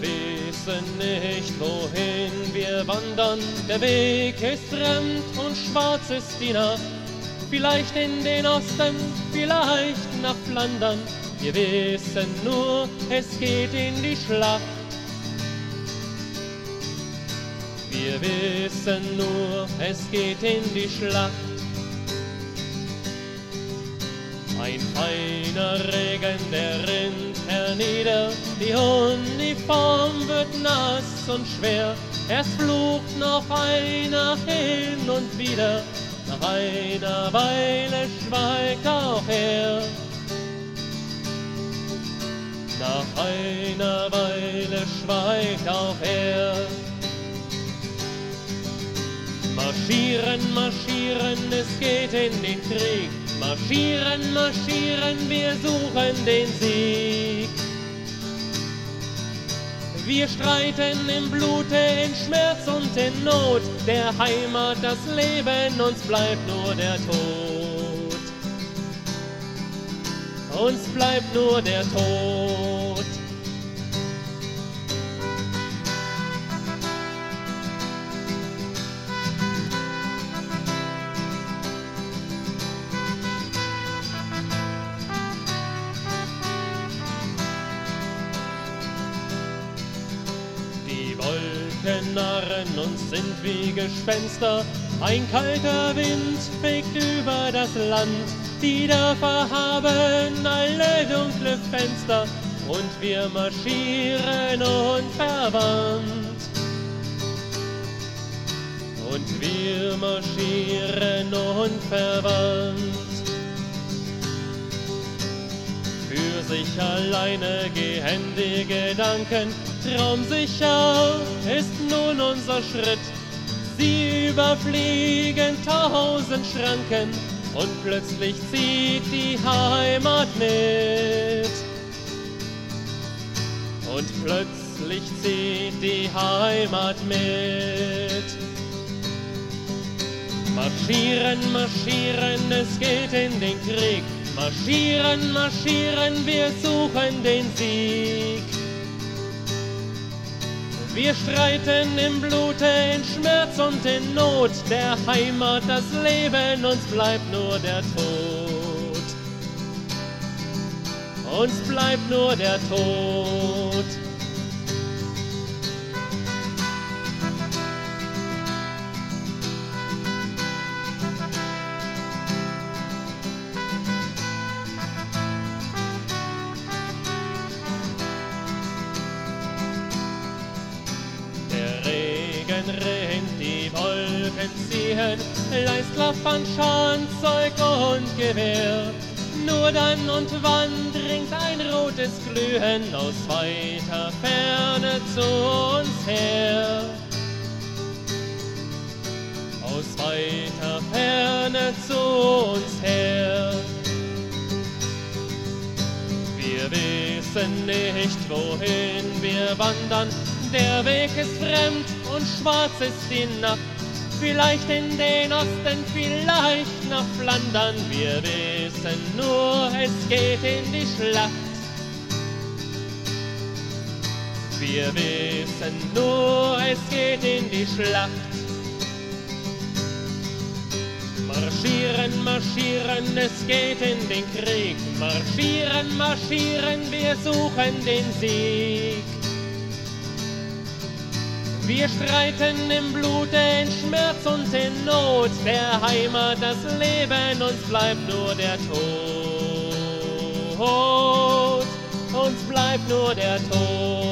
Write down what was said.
wissen nicht, wohin wir wandern. Der Weg ist fremd und schwarz ist die Nacht. Vielleicht in den Osten, vielleicht nach Flandern. Wir wissen nur, es geht in die Schlacht. Wir wissen nur, es geht in die Schlacht. Ein feiner Regen, der rinnt hernieder, die Uniform wird nass und schwer. Es flucht noch einer hin und wieder, nach einer Weile schweigt auch er. Nach einer Weile schweigt auch er. Marschieren, marschieren, es geht in den Krieg. Marschieren, marschieren, wir suchen den Sieg. Wir streiten im Blute, in Schmerz und in Not, der Heimat das Leben, uns bleibt nur der Tod. Uns bleibt nur der Tod. Wolken narren uns sind wie Gespenster, ein kalter Wind fegt über das Land, die Dörfer haben alle dunkle Fenster und wir marschieren unverwandt. Und wir marschieren unverwandt. Für sich alleine gehen die Gedanken, traumsicher ist nun unser Schritt. Sie überfliegen tausend Schranken und plötzlich zieht die Heimat mit. Und plötzlich zieht die Heimat mit. Marschieren, marschieren, es geht in den Krieg. Marschieren, marschieren, wir suchen den Sieg. Wir streiten im Blute, in Schmerz und in Not, der Heimat das Leben, uns bleibt nur der Tod. Uns bleibt nur der Tod. Rinnt, die Wolken ziehen, leist klappern Schanzeug und Gewehr. Nur dann und wann dringt ein rotes Glühen aus weiter Ferne zu uns her. Aus weiter Ferne zu uns her. Wir wissen nicht, wohin wir wandern, der Weg ist fremd und schwarz ist die Nacht. Vielleicht in den Osten, vielleicht nach Flandern. Wir wissen nur, es geht in die Schlacht. Wir wissen nur, es geht in die Schlacht. Marschieren, marschieren, es geht in den Krieg. Marschieren, marschieren, wir suchen den Sieg. Wir streiten im Blute, in Schmerz und in Not, der Heimat das Leben, uns bleibt nur der Tod. Uns bleibt nur der Tod.